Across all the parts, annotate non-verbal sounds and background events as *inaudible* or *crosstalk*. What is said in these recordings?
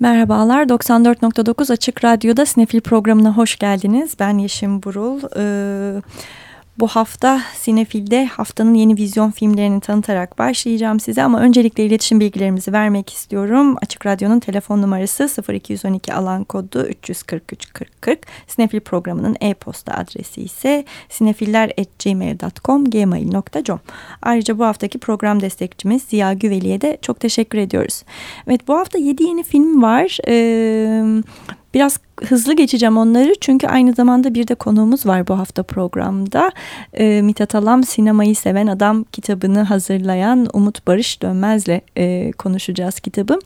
Merhabalar, 94.9 Açık Radyo'da Sinefil programına hoş geldiniz. Ben Yeşim Burul. Ee, bu hafta Sinefil'de haftanın yeni vizyon filmlerini tanıtarak başlayacağım size ama öncelikle iletişim bilgilerimizi vermek istiyorum. Açık Radyo'nun telefon numarası 0212 alan kodu 343 40 40. Sinefil programının e-posta adresi ise sinefiller.gmail.com gmail.com Ayrıca bu haftaki program destekçimiz Ziya Güveli'ye de çok teşekkür ediyoruz. Evet bu hafta 7 yeni film var. Ee, Biraz hızlı geçeceğim onları çünkü aynı zamanda bir de konuğumuz var bu hafta programda. E, Mithat Alam Sinemayı Seven Adam kitabını hazırlayan Umut Barış Dönmez'le e, konuşacağız kitabı.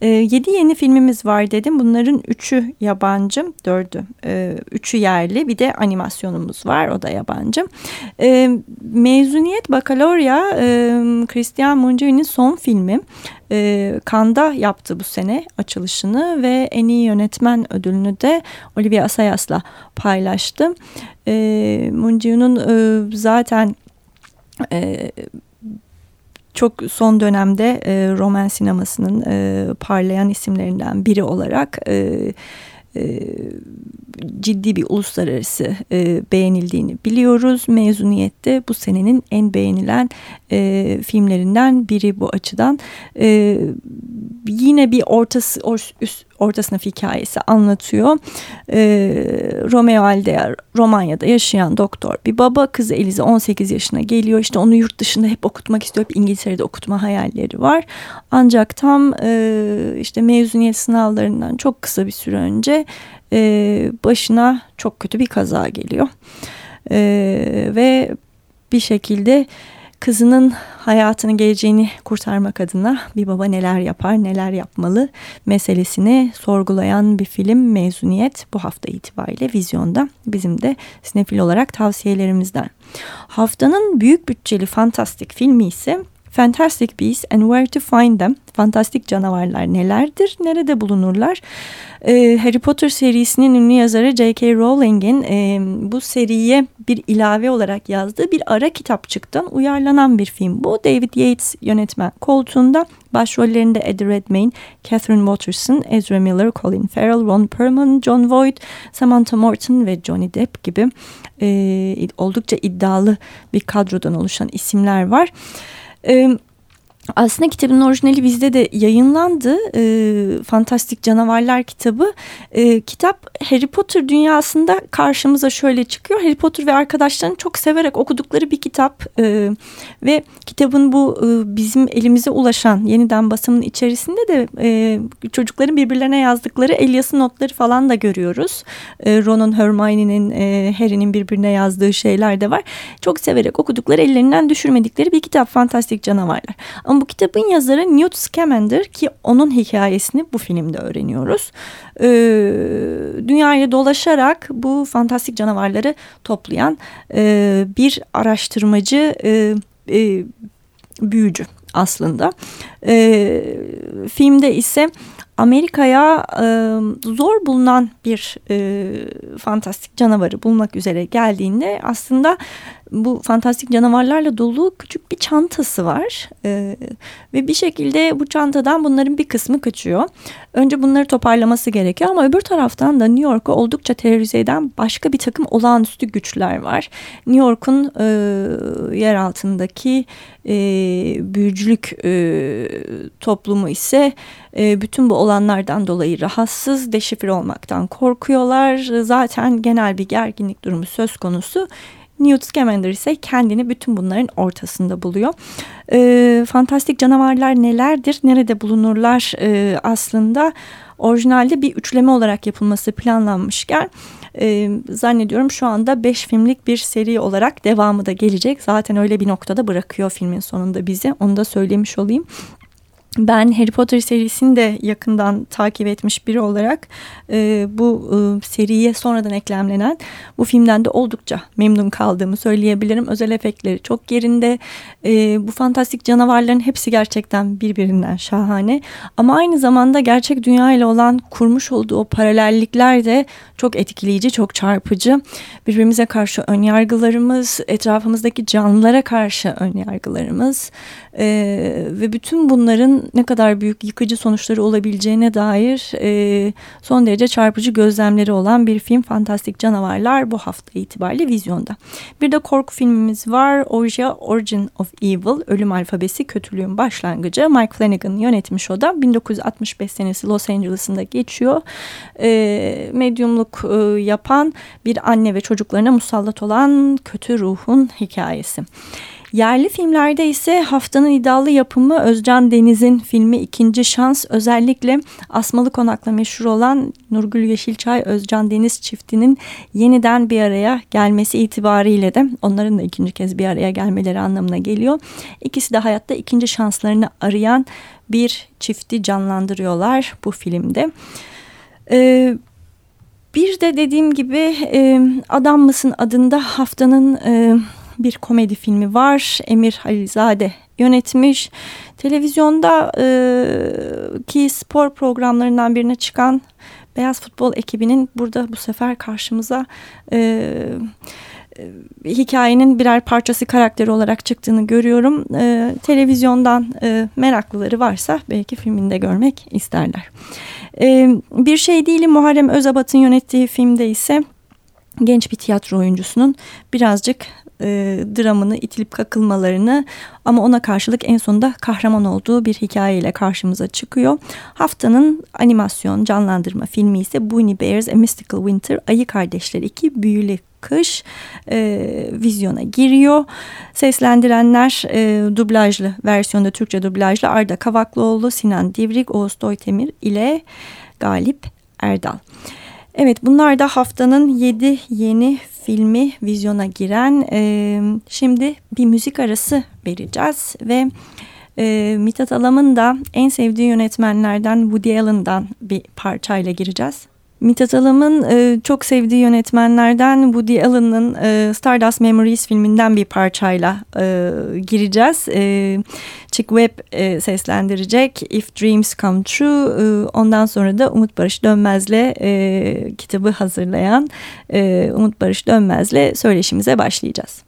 E, yedi yeni filmimiz var dedim. Bunların üçü yabancı, dördü. E, üçü yerli bir de animasyonumuz var o da yabancı. E, mezuniyet Bakalorya e, Christian Mungiu'nun son filmi e, Kanda yaptı bu sene açılışını ve en iyi yönetmen ödülünü de Olivia Assayas'la paylaştı. E, Mungiu'nun e, zaten e, çok son dönemde e, roman sinemasının e, parlayan isimlerinden biri olarak e, e, ciddi bir uluslararası e, beğenildiğini biliyoruz. Mezuniyette bu senenin en beğenilen e, filmlerinden biri bu açıdan. Yine bir ortası orta sınıf hikayesi anlatıyor. E, Romeo Aldea Romanya'da yaşayan doktor bir baba kızı Elize 18 yaşına geliyor. İşte onu yurt dışında hep okutmak istiyor. Hep İngiltere'de okutma hayalleri var. Ancak tam e, işte mezuniyet sınavlarından çok kısa bir süre önce e, başına çok kötü bir kaza geliyor. E, ve bir şekilde kızının hayatını geleceğini kurtarmak adına bir baba neler yapar neler yapmalı meselesini sorgulayan bir film mezuniyet bu hafta itibariyle vizyonda bizim de sinefil olarak tavsiyelerimizden. Haftanın büyük bütçeli fantastik filmi ise Fantastic Beasts and Where to Find Them. Fantastik canavarlar nelerdir, nerede bulunurlar? Ee, Harry Potter serisinin ünlü yazarı J.K. Rowling'in e, bu seriye bir ilave olarak yazdığı bir ara kitapçıktan uyarlanan bir film bu. David Yates yönetmen koltuğunda başrollerinde Eddie Redmayne, Catherine Watterson, Ezra Miller, Colin Farrell, Ron Perlman, John Voight, Samantha Morton ve Johnny Depp gibi e, oldukça iddialı bir kadrodan oluşan isimler var. E, aslında kitabın orijinali bizde de yayınlandı. E, Fantastik Canavarlar kitabı. E, kitap Harry Potter dünyasında karşımıza şöyle çıkıyor. Harry Potter ve arkadaşlarının çok severek okudukları bir kitap. E, ve kitabın bu e, bizim elimize ulaşan yeniden basımın içerisinde de e, çocukların birbirlerine yazdıkları Elias'ın notları falan da görüyoruz. E, Ron'un, Hermione'nin, e, Harry'nin birbirine yazdığı şeyler de var. Çok severek okudukları ellerinden düşürmedikleri bir kitap Fantastik Canavarlar. Bu kitabın yazarı Newt Scamander ki onun hikayesini bu filmde öğreniyoruz. Ee, dünyayı dolaşarak bu fantastik canavarları toplayan e, bir araştırmacı e, e, büyücü aslında. E, filmde ise Amerika'ya e, zor bulunan bir e, fantastik canavarı bulmak üzere geldiğinde aslında bu fantastik canavarlarla dolu küçük bir çantası var. E, ve bir şekilde bu çantadan bunların bir kısmı kaçıyor. Önce bunları toparlaması gerekiyor ama öbür taraftan da New York'u oldukça terörize eden başka bir takım olağanüstü güçler var. New York'un e, yer altındaki e, büyücülük e, toplumu ise e, bütün bu olanlardan dolayı rahatsız, deşifre olmaktan korkuyorlar. Zaten genel bir gerginlik durumu söz konusu. Newt Scamander ise kendini bütün bunların ortasında buluyor. E, fantastik canavarlar nelerdir, nerede bulunurlar e, aslında orijinalde bir üçleme olarak yapılması planlanmışken e, zannediyorum şu anda beş filmlik bir seri olarak devamı da gelecek. Zaten öyle bir noktada bırakıyor filmin sonunda bizi onu da söylemiş olayım. Ben Harry Potter serisini de yakından takip etmiş biri olarak e, bu e, seriye sonradan eklemlenen bu filmden de oldukça memnun kaldığımı söyleyebilirim. Özel efektleri çok yerinde. E, bu fantastik canavarların hepsi gerçekten birbirinden şahane. Ama aynı zamanda gerçek dünya ile olan kurmuş olduğu o paralellikler de çok etkileyici, çok çarpıcı. Birbirimize karşı ön yargılarımız, etrafımızdaki canlılara karşı ön yargılarımız e, ve bütün bunların ne kadar büyük yıkıcı sonuçları olabileceğine dair e, son derece çarpıcı gözlemleri olan bir film Fantastik Canavarlar bu hafta itibariyle vizyonda. Bir de korku filmimiz var. Orja Origin of Evil, Ölüm Alfabesi, Kötülüğün Başlangıcı. Mike Flanagan yönetmiş o da. 1965 senesi Los Angeles'ında geçiyor. E, medyumluk e, yapan bir anne ve çocuklarına musallat olan kötü ruhun hikayesi. Yerli filmlerde ise haftanın iddialı yapımı Özcan Deniz'in filmi İkinci Şans özellikle Asmalı Konak'la meşhur olan Nurgül Yeşilçay Özcan Deniz çiftinin yeniden bir araya gelmesi itibariyle de onların da ikinci kez bir araya gelmeleri anlamına geliyor. İkisi de hayatta ikinci şanslarını arayan bir çifti canlandırıyorlar bu filmde. Ee, bir de dediğim gibi e, Adam mısın adında haftanın e, bir komedi filmi var. Emir Halilzade yönetmiş. Televizyonda e, ki spor programlarından birine çıkan Beyaz Futbol ekibinin burada bu sefer karşımıza e, e, hikayenin birer parçası karakteri olarak çıktığını görüyorum. E, televizyondan e, meraklıları varsa belki filminde görmek isterler. E, bir şey değil Muharrem Özabat'ın yönettiği filmde ise genç bir tiyatro oyuncusunun birazcık e, dramını itilip kakılmalarını ama ona karşılık en sonunda kahraman olduğu bir hikayeyle karşımıza çıkıyor. Haftanın animasyon canlandırma filmi ise Bunny Bears A Mystical Winter Ayı Kardeşleri 2 Büyülü Kış e, vizyona giriyor. Seslendirenler e, dublajlı versiyonda Türkçe dublajlı Arda Kavaklıoğlu, Sinan Divrik, Oğuz Doytemir ile Galip Erdal. Evet bunlar da haftanın 7 yeni filmi vizyona giren. E, şimdi bir müzik arası vereceğiz ve e, Mithat Alam'ın da en sevdiği yönetmenlerden Woody Allen'dan bir parçayla gireceğiz. Mithat Alam'ın e, çok sevdiği yönetmenlerden Woody Allen'ın e, Stardust Memories filminden bir parçayla e, gireceğiz. E, Chick Webb e, seslendirecek If Dreams Come True. E, ondan sonra da Umut Barış Dönmez'le e, kitabı hazırlayan e, Umut Barış Dönmez'le söyleşimize başlayacağız.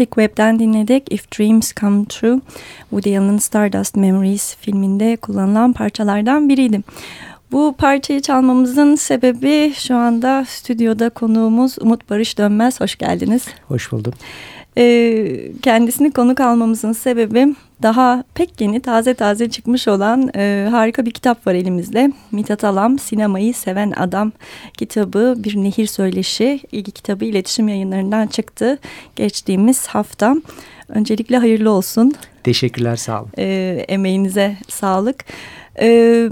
Chick Webb'den dinledik. If Dreams Come True, Woody Allen'ın Stardust Memories filminde kullanılan parçalardan biriydi. Bu parçayı çalmamızın sebebi şu anda stüdyoda konuğumuz Umut Barış Dönmez. Hoş geldiniz. Hoş buldum. Ee, kendisini konuk almamızın sebebi daha pek yeni taze taze çıkmış olan e, harika bir kitap var elimizde. Mithat Alam Sinemayı Seven Adam kitabı bir nehir söyleşi ilgi kitabı iletişim yayınlarından çıktı geçtiğimiz hafta. Öncelikle hayırlı olsun. Teşekkürler sağ olun. E, emeğinize sağlık. E,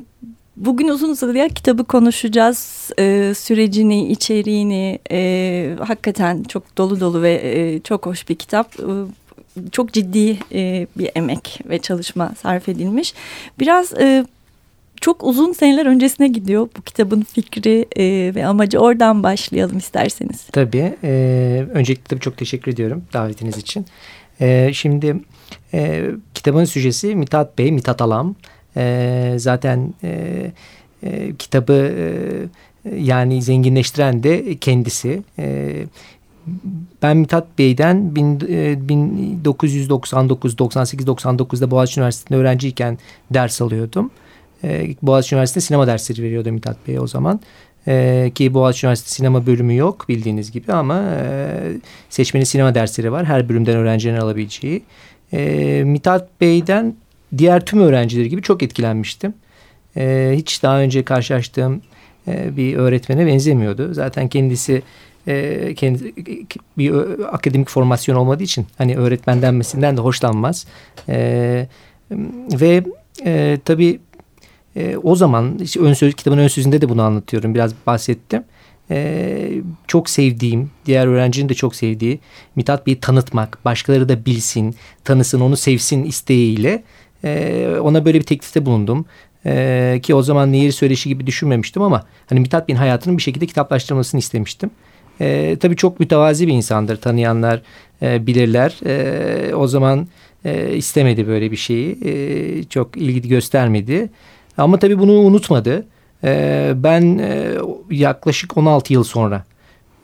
Bugün uzun uzadıya kitabı konuşacağız. Ee, sürecini, içeriğini e, hakikaten çok dolu dolu ve e, çok hoş bir kitap. E, çok ciddi e, bir emek ve çalışma sarf edilmiş. Biraz e, çok uzun seneler öncesine gidiyor bu kitabın fikri e, ve amacı. Oradan başlayalım isterseniz. Tabii. E, öncelikle tabii çok teşekkür ediyorum davetiniz için. E, şimdi e, kitabın süjesi Mithat Bey, Mithat Alam. E, zaten e, e, kitabı e, yani zenginleştiren de kendisi. E, ben Mithat Bey'den bin, e, 1999, 98, 99'da Boğaziçi Üniversitesi'nde öğrenciyken ders alıyordum. E, Boğaziçi Üniversitesi'nde sinema dersleri veriyordu Mithat Bey o zaman. Ee, ki Boğaziçi Üniversitesi sinema bölümü yok bildiğiniz gibi ama e, sinema dersleri var. Her bölümden öğrencilerin alabileceği. E, Mithat Bey'den diğer tüm öğrencileri gibi çok etkilenmiştim. E, hiç daha önce karşılaştığım e, bir öğretmene benzemiyordu. Zaten kendisi e, kendi bir akademik formasyon olmadığı için hani öğretmen denmesinden de hoşlanmaz. E, ve e, tabii e, o zaman işte ön söz, kitabın ön sözünde de bunu anlatıyorum. Biraz bahsettim. Ee, çok sevdiğim, diğer öğrencinin de çok sevdiği Mithat Bey'i tanıtmak, başkaları da bilsin, tanısın, onu sevsin isteğiyle e, ona böyle bir teklifte bulundum. E, ki o zaman Nehir Söyleşi gibi düşünmemiştim ama hani Mithat Bey'in hayatının bir şekilde kitaplaştırılmasını istemiştim. E, tabii çok mütevazi bir insandır. Tanıyanlar e, bilirler. E, o zaman e, istemedi böyle bir şeyi. E, çok ilgi göstermedi. Ama tabii bunu unutmadı. E, ben e, yaklaşık 16 yıl sonra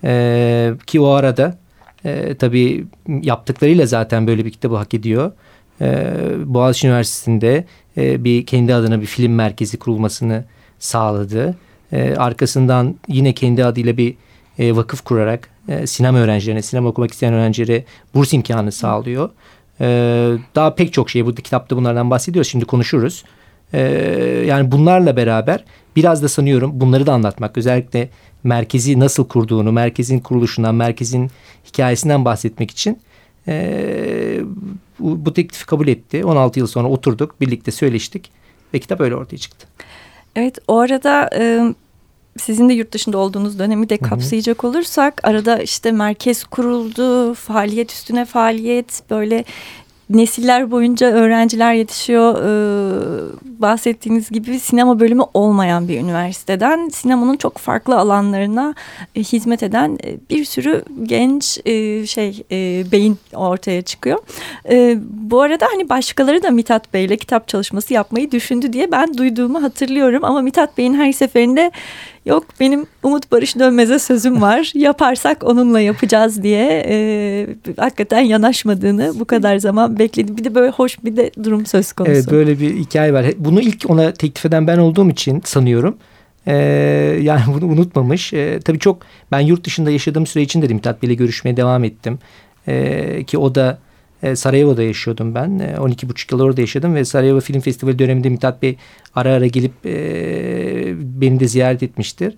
e, ki o arada e, tabii yaptıklarıyla zaten böyle bir kitabı hak ediyor e, Boğaziçi Üniversitesi'nde e, bir kendi adına bir film merkezi kurulmasını sağladı. E, arkasından yine kendi adıyla bir e, vakıf kurarak e, sinema öğrencilerine, sinema okumak isteyen öğrencilere burs imkanı sağlıyor. E, daha pek çok şey bu kitapta bunlardan bahsediyoruz. Şimdi konuşuruz. E, yani bunlarla beraber biraz da sanıyorum bunları da anlatmak. Özellikle merkezi nasıl kurduğunu, merkezin kuruluşundan, merkezin hikayesinden bahsetmek için e, bu, bu teklifi kabul etti. 16 yıl sonra oturduk, birlikte söyleştik ve kitap öyle ortaya çıktı. Evet, o arada e, sizin de yurt dışında olduğunuz dönemi de kapsayacak olursak arada işte merkez kuruldu, faaliyet üstüne faaliyet böyle nesiller boyunca öğrenciler yetişiyor. Ee, bahsettiğiniz gibi sinema bölümü olmayan bir üniversiteden sinemanın çok farklı alanlarına e, hizmet eden e, bir sürü genç e, şey e, beyin ortaya çıkıyor. E, bu arada hani başkaları da Mithat Bey'le kitap çalışması yapmayı düşündü diye ben duyduğumu hatırlıyorum ama Mithat Bey'in her seferinde Yok benim Umut Barış Dönmez'e sözüm var. *laughs* Yaparsak onunla yapacağız diye e, hakikaten yanaşmadığını bu kadar zaman bekledi. Bir de böyle hoş bir de durum söz konusu. Evet böyle bir hikaye var. Bunu ilk ona teklif eden ben olduğum için sanıyorum. Ee, yani bunu unutmamış. Ee, tabii çok ben yurt dışında yaşadığım süre için de Mithat Bey'le görüşmeye devam ettim. Ee, ki o da e, Sarajevo'da yaşıyordum ben. E, 12,5 yıl orada yaşadım ve Sarajevo Film Festivali döneminde Mithat Bey ara ara gelip e, beni de ziyaret etmiştir.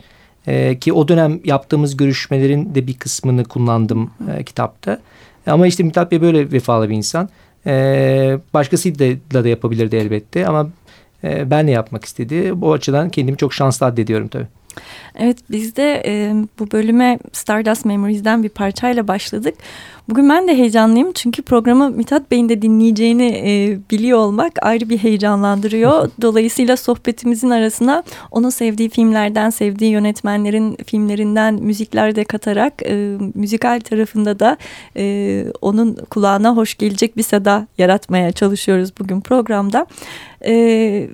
E, ki o dönem yaptığımız görüşmelerin de bir kısmını kullandım e, kitapta. Ama işte Mithat Bey böyle vefalı bir insan. E, başkasıyla da yapabilirdi elbette ama e, ben de yapmak istedi. Bu açıdan kendimi çok şanslı addediyorum tabii. Evet biz de e, bu bölüme Stardust Memories'den bir parçayla başladık. Bugün ben de heyecanlıyım çünkü programı Mithat Bey'in de dinleyeceğini e, biliyor olmak ayrı bir heyecanlandırıyor. Dolayısıyla sohbetimizin arasına onun sevdiği filmlerden, sevdiği yönetmenlerin filmlerinden müzikler de katarak e, müzikal tarafında da e, onun kulağına hoş gelecek bir seda yaratmaya çalışıyoruz bugün programda. E,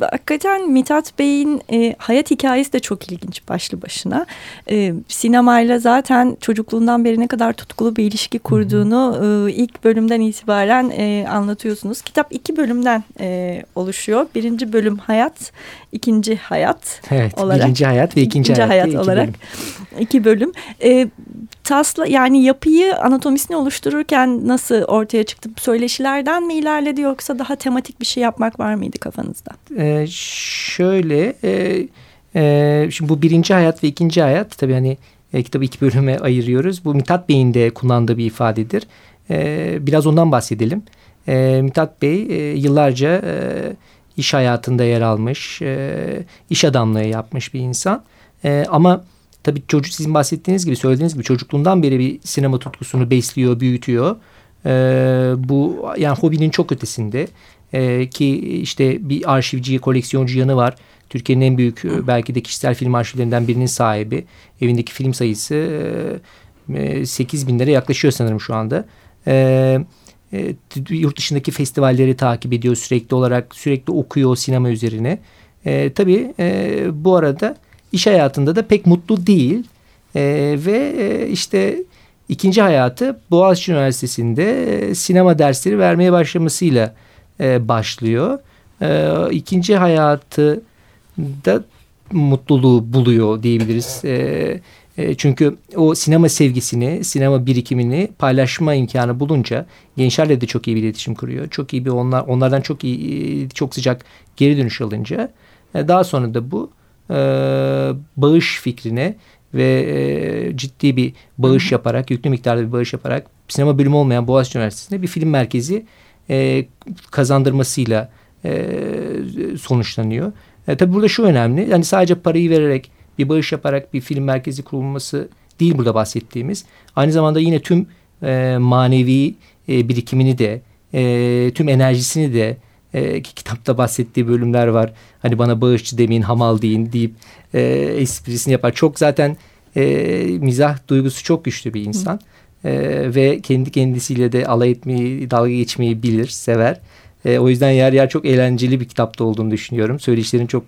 hakikaten Mithat Bey'in e, hayat hikayesi de çok ilginç başlı başına. E, sinemayla zaten çocukluğundan beri ne kadar tutkulu bir ilişki ilişki kurduğunu e, ilk bölümden itibaren e, anlatıyorsunuz. Kitap iki bölümden e, oluşuyor. Birinci bölüm hayat, ikinci hayat evet, olarak. Birinci hayat ve ikinci, ikinci hayat, hayat olarak bölüm. iki bölüm. E, tasla yani yapıyı anatomisini oluştururken nasıl ortaya çıktı? Söyleşilerden mi ilerledi yoksa daha tematik bir şey yapmak var mıydı kafanızda? Ee, şöyle e, e, şimdi bu birinci hayat ve ikinci hayat tabii hani e, kitabı iki bölüme ayırıyoruz. Bu Mithat Bey'in de kullandığı bir ifadedir. E, biraz ondan bahsedelim. E, Mithat Bey e, yıllarca e, iş hayatında yer almış, e, iş adamlığı yapmış bir insan. E, ama tabii çocuk sizin bahsettiğiniz gibi söylediğiniz gibi çocukluğundan beri bir sinema tutkusunu besliyor, büyütüyor. E, bu yani hobinin çok ötesinde e, ki işte bir arşivci, koleksiyoncu yanı var. Türkiye'nin en büyük e, belki de kişisel film arşivlerinden birinin sahibi. Evindeki film sayısı e, 8 e, binlere yaklaşıyor sanırım şu anda. E, e, yurt dışındaki festivalleri takip ediyor sürekli olarak. Sürekli okuyor sinema üzerine. E, tabii e, bu arada iş hayatında da pek mutlu değil. E, ve e, işte ikinci hayatı Boğaziçi Üniversitesi'nde e, sinema dersleri vermeye başlamasıyla e, başlıyor. E, ikinci hayatı da mutluluğu buluyor diyebiliriz. E, e, çünkü o sinema sevgisini, sinema birikimini paylaşma imkanı bulunca gençlerle de çok iyi bir iletişim kuruyor. Çok iyi bir onlar onlardan çok iyi çok sıcak geri dönüş alınca e, daha sonra da bu e, bağış fikrine ve e, ciddi bir bağış yaparak, yüklü miktarda bir bağış yaparak sinema bölümü olmayan Boğaziçi Üniversitesi'nde bir film merkezi e, kazandırmasıyla e, sonuçlanıyor. E, tabii burada şu önemli. Yani sadece parayı vererek bir bağış yaparak bir film merkezi kurulması değil burada bahsettiğimiz. Aynı zamanda yine tüm e, manevi e, birikimini de e, tüm enerjisini de e, kitapta bahsettiği bölümler var. Hani bana bağışçı demeyin hamal deyin deyip e, esprisini yapar. Çok zaten e, mizah duygusu çok güçlü bir insan. E, ve kendi kendisiyle de alay etmeyi, dalga geçmeyi bilir, sever. E, o yüzden yer yer çok eğlenceli bir kitapta olduğunu düşünüyorum. Söyleşlerin çok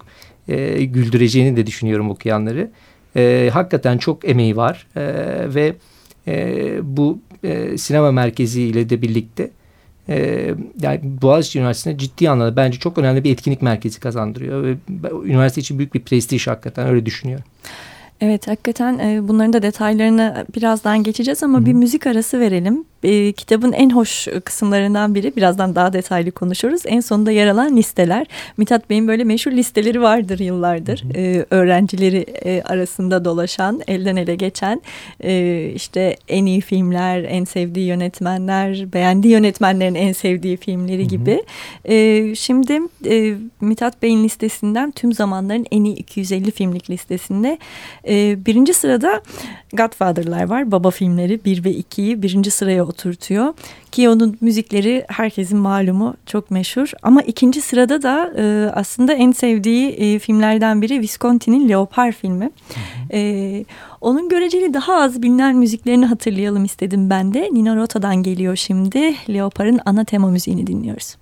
e, güldüreceğini de düşünüyorum okuyanları. E, hakikaten çok emeği var e, ve e, bu e, sinema merkezi ile de birlikte e, yani Boğaziçi Üniversitesi'ne ciddi anlamda bence çok önemli bir etkinlik merkezi kazandırıyor ve üniversite için büyük bir prestij hakikaten öyle düşünüyorum. Evet hakikaten e, bunların da detaylarını birazdan geçeceğiz ama Hı. bir müzik arası verelim. E, kitabın en hoş kısımlarından biri birazdan daha detaylı konuşuruz. En sonunda yer alan listeler. Mithat Bey'in böyle meşhur listeleri vardır yıllardır. Hı E, öğrencileri e, arasında dolaşan, elden ele geçen e, işte en iyi filmler, en sevdiği yönetmenler, beğendiği yönetmenlerin en sevdiği filmleri Hı gibi. E, şimdi e, Mithat Bey'in listesinden tüm zamanların en iyi 250 filmlik listesinde e, birinci sırada Godfather'lar var. Baba filmleri 1 ve 2'yi birinci sıraya oturtuyor. Ki onun müzikleri herkesin malumu çok meşhur. Ama ikinci sırada da e, aslında en sevdiği e, filmlerden biri Visconti'nin Leopar filmi. E, onun göreceli daha az bilinen müziklerini hatırlayalım istedim ben de. Nino Rota'dan geliyor şimdi. Leopar'ın ana tema müziğini dinliyoruz.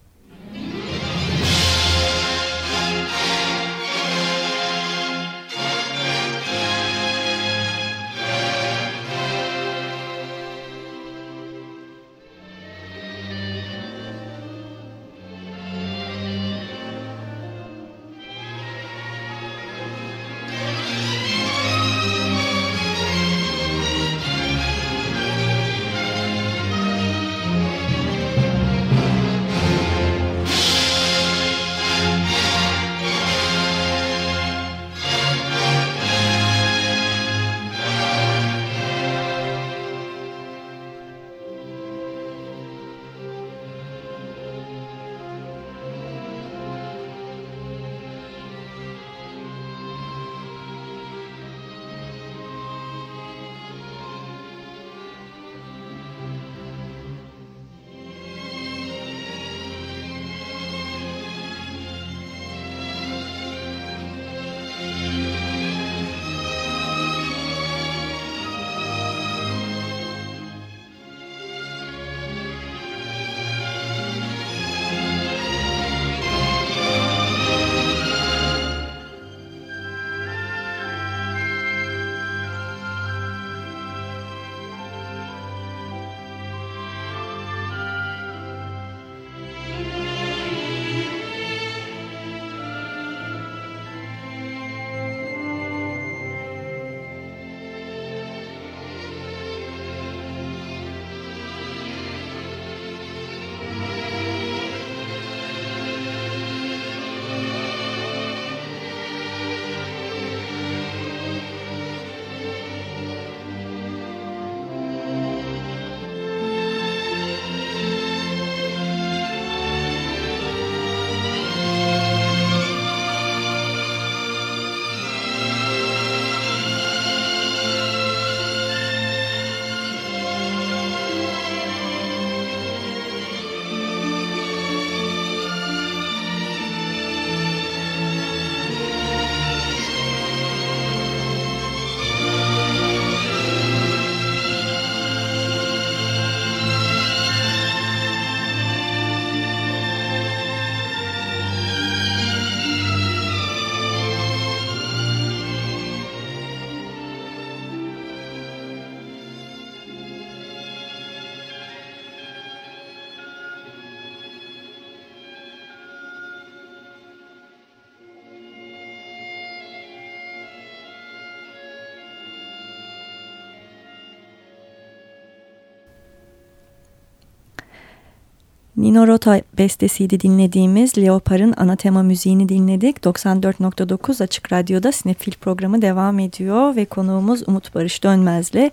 Nino Rota bestesiydi dinlediğimiz Leopar'ın ana tema müziğini dinledik. 94.9 Açık Radyo'da Sinefil programı devam ediyor ve konuğumuz Umut Barış Dönmez'le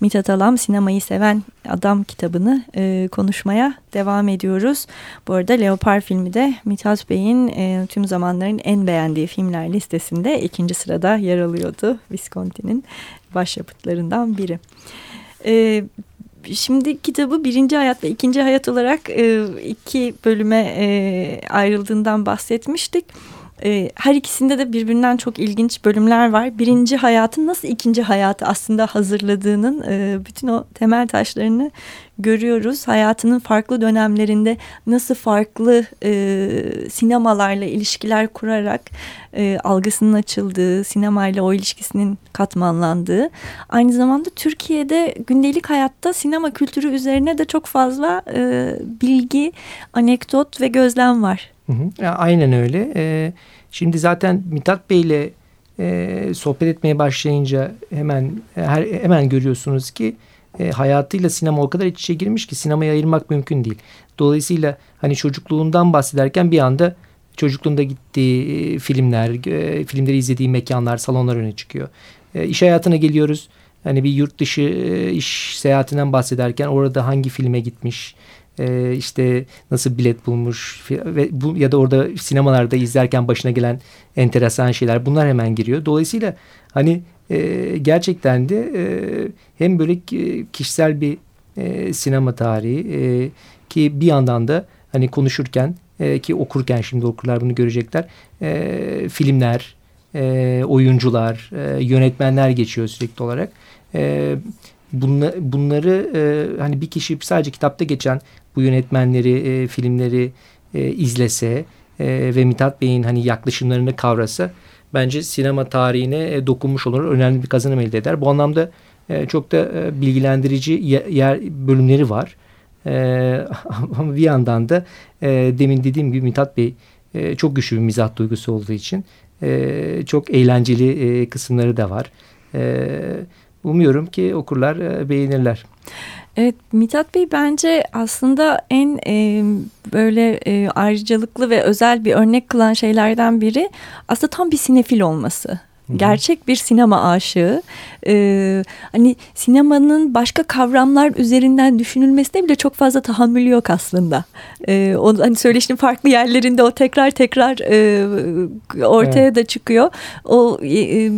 Mithat Alam Sinemayı Seven Adam kitabını e, konuşmaya devam ediyoruz. Bu arada Leopar filmi de Mithat Bey'in e, tüm zamanların en beğendiği filmler listesinde ikinci sırada yer alıyordu. Visconti'nin başyapıtlarından biri. E, Şimdi kitabı birinci hayat ve ikinci hayat olarak iki bölüme ayrıldığından bahsetmiştik. E, her ikisinde de birbirinden çok ilginç bölümler var. Birinci hayatın nasıl ikinci hayatı aslında hazırladığının e, bütün o temel taşlarını görüyoruz. Hayatının farklı dönemlerinde nasıl farklı e, sinemalarla ilişkiler kurarak e, algısının açıldığı, sinemayla o ilişkisinin katmanlandığı. Aynı zamanda Türkiye'de gündelik hayatta sinema kültürü üzerine de çok fazla e, bilgi, anekdot ve gözlem var. Hı. Aynen öyle. Ee, şimdi zaten Mithat Bey ile e, sohbet etmeye başlayınca hemen her, hemen görüyorsunuz ki e, hayatıyla sinema o kadar iç içe girmiş ki sinemayı ayırmak mümkün değil. Dolayısıyla hani çocukluğundan bahsederken bir anda çocukluğunda gittiği e, filmler, e, filmleri izlediği mekanlar, salonlar öne çıkıyor. E, iş hayatına geliyoruz. Hani bir yurt dışı e, iş seyahatinden bahsederken orada hangi filme gitmiş, e, işte nasıl bilet bulmuş ve bu ya da orada sinemalarda izlerken başına gelen enteresan şeyler bunlar hemen giriyor. Dolayısıyla hani e, gerçekten de e, hem böyle kişisel bir e, sinema tarihi e, ki bir yandan da hani konuşurken e, ki okurken şimdi okurlar bunu görecekler e, filmler, e, oyuncular, e, yönetmenler geçiyor sürekli olarak. E, bunla, bunları e, hani bir kişi sadece kitapta geçen bu yönetmenleri, e, filmleri e, izlese e, ve Mithat Bey'in hani yaklaşımlarını kavrasa bence sinema tarihine e, dokunmuş olur. Önemli bir kazanım elde eder. Bu anlamda e, çok da e, bilgilendirici yer bölümleri var. E, *laughs* ama bir yandan da e, demin dediğim gibi Mithat Bey e, çok güçlü bir mizah duygusu olduğu için e, çok eğlenceli e, kısımları da var. E, umuyorum ki okurlar e, beğenirler. Evet Mithat Bey bence aslında en e, böyle e, ayrıcalıklı ve özel bir örnek kılan şeylerden biri aslında tam bir sinefil olması. Gerçek bir sinema aşığı. Ee, hani sinemanın başka kavramlar üzerinden düşünülmesine bile çok fazla tahammülü yok aslında. Ee, o hani söyleşinin farklı yerlerinde o tekrar tekrar e, ortaya evet. da çıkıyor. O e, e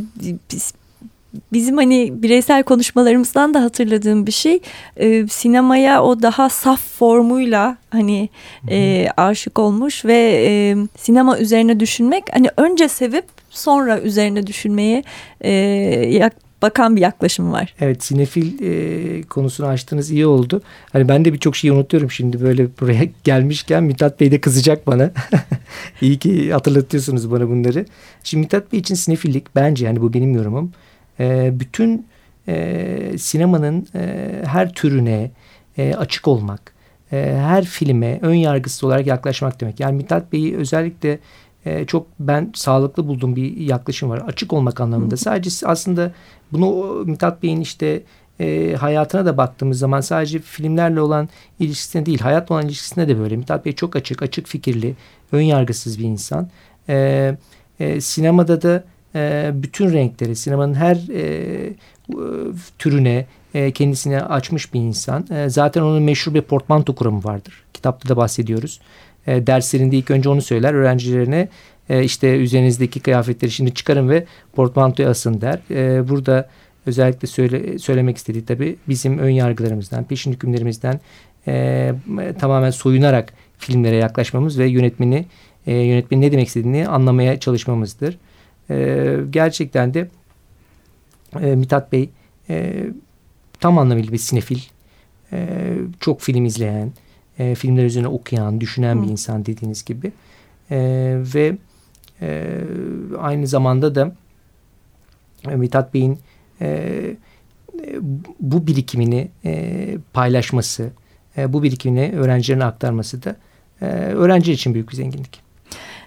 bizim hani bireysel konuşmalarımızdan da hatırladığım bir şey e, sinemaya o daha saf formuyla hani e, aşık olmuş ve e, sinema üzerine düşünmek hani önce sevip sonra üzerine düşünmeye e, yak, bakan bir yaklaşım var. Evet sinefil e, konusunu açtığınız iyi oldu. Hani ben de birçok şeyi unutuyorum şimdi böyle buraya *laughs* gelmişken Mithat Bey de kızacak bana. *laughs* iyi ki hatırlatıyorsunuz bana bunları. Şimdi Mithat Bey için sinefillik bence yani bu benim yorumum e, bütün e, sinemanın e, her türüne e, açık olmak, e, her filme ön yargısız olarak yaklaşmak demek. Yani Mithat Bey'i özellikle e, çok ben sağlıklı bulduğum bir yaklaşım var. Açık olmak anlamında. Sadece aslında bunu Mithat Bey'in işte e, hayatına da baktığımız zaman sadece filmlerle olan ilişkisine değil, hayatla olan ilişkisine de böyle. Mithat Bey çok açık, açık fikirli, ön yargısız bir insan. E, e, sinemada da e, bütün renkleri, sinemanın her e, türüne e, kendisine açmış bir insan. E, zaten onun meşhur bir portmanto kuramı vardır. Kitapta da bahsediyoruz. E, derslerinde ilk önce onu söyler. Öğrencilerine e, işte üzerinizdeki kıyafetleri şimdi çıkarın ve portmantoya asın der. E, burada özellikle söyle, söylemek istediği tabii bizim ön yargılarımızdan, peşin hükümlerimizden e, tamamen soyunarak filmlere yaklaşmamız ve yönetmeni e, yönetmenin ne demek istediğini anlamaya çalışmamızdır. E, gerçekten de e, Mithat Bey e, tam anlamıyla bir sinefil. E, çok film izleyen, e, filmler üzerine okuyan, düşünen Hı. bir insan dediğiniz gibi. E, ve e, aynı zamanda da e, Mithat Bey'in e, bu birikimini e, paylaşması, e, bu birikimini öğrencilerine aktarması da e, öğrenci için büyük bir zenginlik.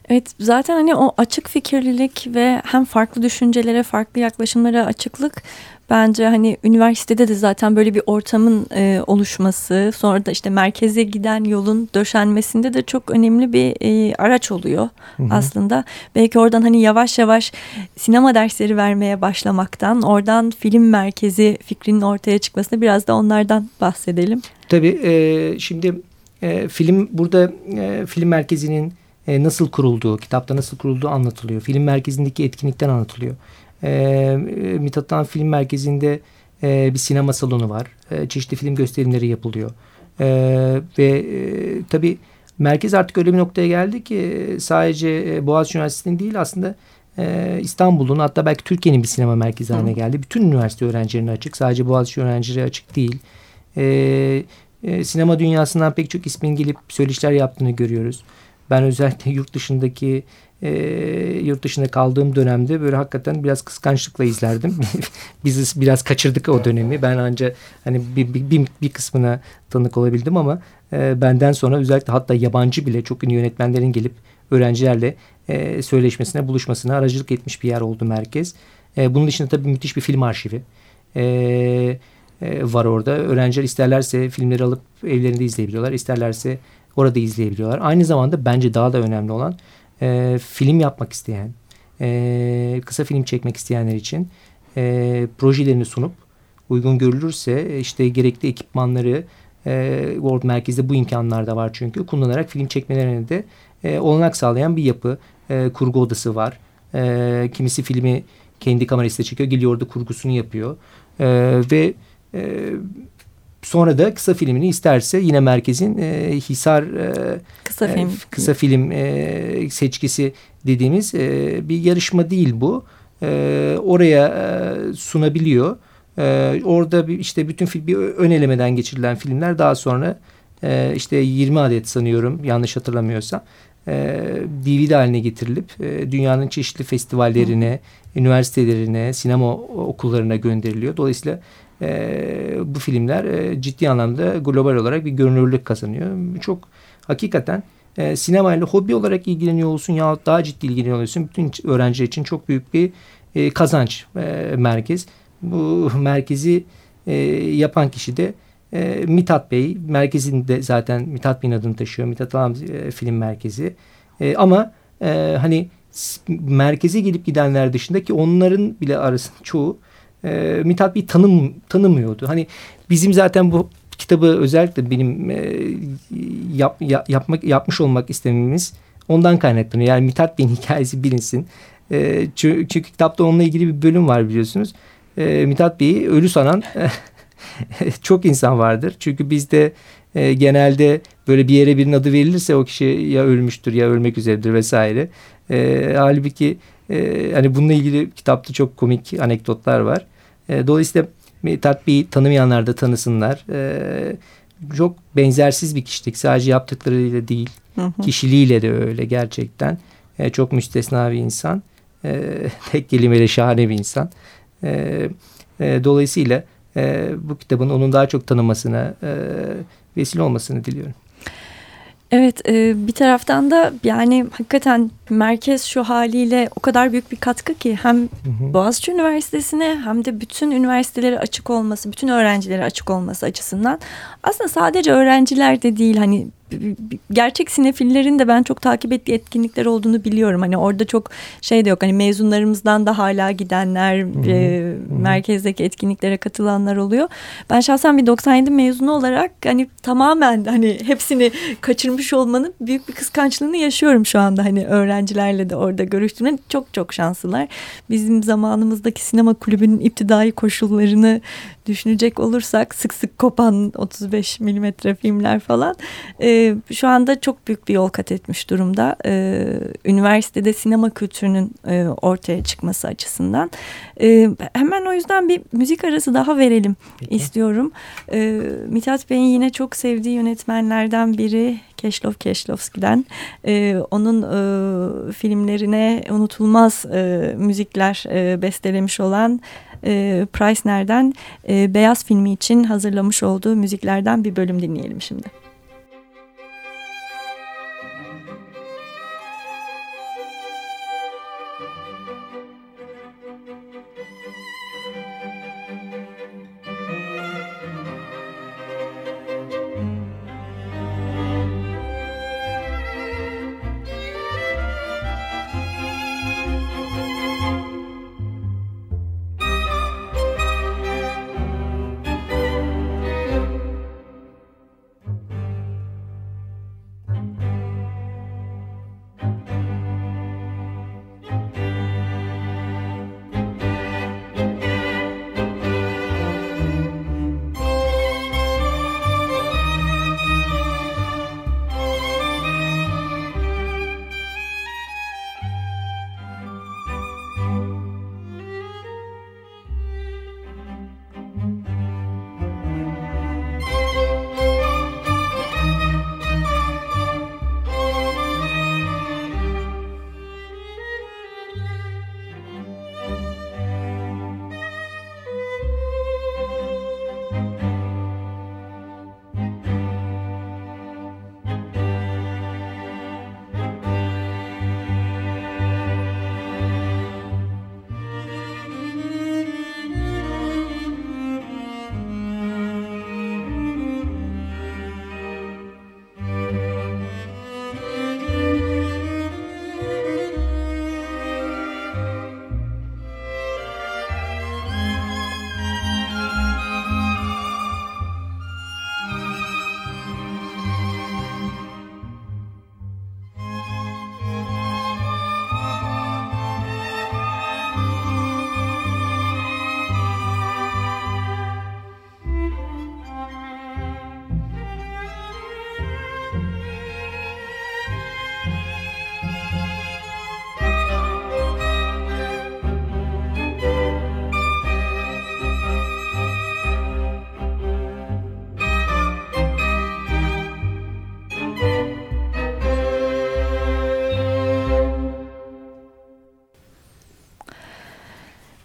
Evet zaten hani o açık fikirlilik ve hem farklı düşüncelere, farklı yaklaşımlara açıklık bence hani üniversitede de zaten böyle bir ortamın e, oluşması, sonra da işte merkeze giden yolun döşenmesinde de çok önemli bir e, araç oluyor hı hı. aslında. Belki oradan hani yavaş yavaş sinema dersleri vermeye başlamaktan, oradan film merkezi fikrinin ortaya çıkmasına biraz da onlardan bahsedelim. Tabii e, şimdi e, film burada e, film merkezinin e, nasıl kurulduğu, kitapta nasıl kurulduğu anlatılıyor. Film merkezindeki etkinlikten anlatılıyor. E, Mithat Film Merkezi'nde e, bir sinema salonu var. E, çeşitli film gösterimleri yapılıyor. E, ve e, tabii merkez artık öyle bir noktaya geldi ki sadece e, Boğaziçi Üniversitesi'nin değil aslında e, İstanbul'un hatta belki Türkiye'nin bir sinema merkezi haline geldi. Bütün üniversite öğrencilerine açık. Sadece Boğaziçi öğrencileri açık değil. E, e, sinema dünyasından pek çok ismin gelip söyleşiler yaptığını görüyoruz. Ben özellikle yurt dışındaki e, yurt dışında kaldığım dönemde böyle hakikaten biraz kıskançlıkla izlerdim. *laughs* Biz biraz kaçırdık o dönemi. Ben ancak hani bir, bir, bir, kısmına tanık olabildim ama e, benden sonra özellikle hatta yabancı bile çok ünlü yönetmenlerin gelip öğrencilerle e, söyleşmesine, buluşmasına aracılık etmiş bir yer oldu merkez. E, bunun dışında tabii müthiş bir film arşivi. E, e, var orada. Öğrenciler isterlerse filmleri alıp evlerinde izleyebiliyorlar. İsterlerse orada izleyebiliyorlar. Aynı zamanda bence daha da önemli olan e, film yapmak isteyen, e, kısa film çekmek isteyenler için e, projelerini sunup uygun görülürse işte gerekli ekipmanları e, World Merkez'de bu imkanlar da var çünkü kullanarak film çekmelerine de e, olanak sağlayan bir yapı. E, kurgu odası var. E, kimisi filmi kendi kamerasıyla çekiyor. Geliyor orada kurgusunu yapıyor. E, ve e, Sonra da kısa filmini isterse yine merkezin e, Hisar e, kısa film, e, kısa film e, seçkisi dediğimiz e, bir yarışma değil bu. E, oraya e, sunabiliyor. E, orada bir, işte bütün film, bir ön elemeden geçirilen filmler daha sonra e, işte 20 adet sanıyorum yanlış hatırlamıyorsam e, DVD haline getirilip e, dünyanın çeşitli festivallerine, Hı. üniversitelerine, sinema okullarına gönderiliyor. Dolayısıyla e, bu filmler e, ciddi anlamda global olarak bir görünürlük kazanıyor. Çok hakikaten e, sinemayla hobi olarak ilgileniyor olsun ya daha ciddi ilgileniyor olsun bütün öğrenciler için çok büyük bir e, kazanç e, merkez. Bu *laughs* merkezi e, yapan kişi de e, Mithat Bey. Merkezinde zaten Mithat Bey'in adını taşıyor. Mithat Alam e, Film Merkezi. E, ama e, hani merkeze gelip gidenler dışında ki onların bile arasında çoğu e, Mithat Bey tanım, tanımıyordu. Hani bizim zaten bu kitabı özellikle benim e, yap, yap, yapmak yapmış olmak istememiz ondan kaynaklanıyor. Yani Mithat Bey'in *laughs* hikayesi bilinsin. E, çünkü, çünkü kitapta onunla ilgili bir bölüm var biliyorsunuz. E, Mithat Bey'i ölü sanan *laughs* çok insan vardır. Çünkü bizde e, genelde böyle bir yere birinin adı verilirse o kişi ya ölmüştür ya ölmek üzeredir vesaire. E, halbuki e, hani bununla ilgili kitapta çok komik anekdotlar var. E, dolayısıyla Tatbi'yi tanımayanlar da tanısınlar. E, çok benzersiz bir kişilik. Sadece yaptıklarıyla değil, hı hı. kişiliğiyle de öyle gerçekten. E, çok müstesna bir insan. E, *laughs* tek kelimeyle şahane bir insan. E, e, dolayısıyla e, bu kitabın onun daha çok tanımasına e, vesile olmasını diliyorum. Evet e, bir taraftan da yani hakikaten merkez şu haliyle o kadar büyük bir katkı ki hem hı hı. Boğaziçi Üniversitesi'ne hem de bütün üniversitelere açık olması, bütün öğrencilere açık olması açısından aslında sadece öğrenciler de değil hani gerçek sinefillerin de ben çok takip ettiği etkinlikler olduğunu biliyorum. Hani orada çok şey de yok. Hani mezunlarımızdan da hala gidenler, hı. E, merkezdeki etkinliklere katılanlar oluyor. Ben şahsen bir 97 mezunu olarak hani tamamen hani hepsini kaçırmış olmanın büyük bir kıskançlığını yaşıyorum şu anda. Hani öğrencilerle de orada görüştüğümde çok çok şanslılar. Bizim zamanımızdaki sinema kulübünün iptidai koşullarını düşünecek olursak sık sık kopan 35 milimetre filmler falan e, şu anda çok büyük bir yol kat etmiş durumda. E, üniversitede sinema kültürünün e, ortaya çıkması açısından. E, hemen o yüzden bir müzik arası daha verelim Peki. istiyorum. E, Mithat Bey'in yine çok sevdiği yönetmenlerden biri Keşlov Keşlovski'den. E, onun e, filmlerine unutulmaz e, müzikler e, bestelemiş olan e, Preissner'den e, Beyaz filmi için hazırlamış olduğu müziklerden bir bölüm dinleyelim şimdi.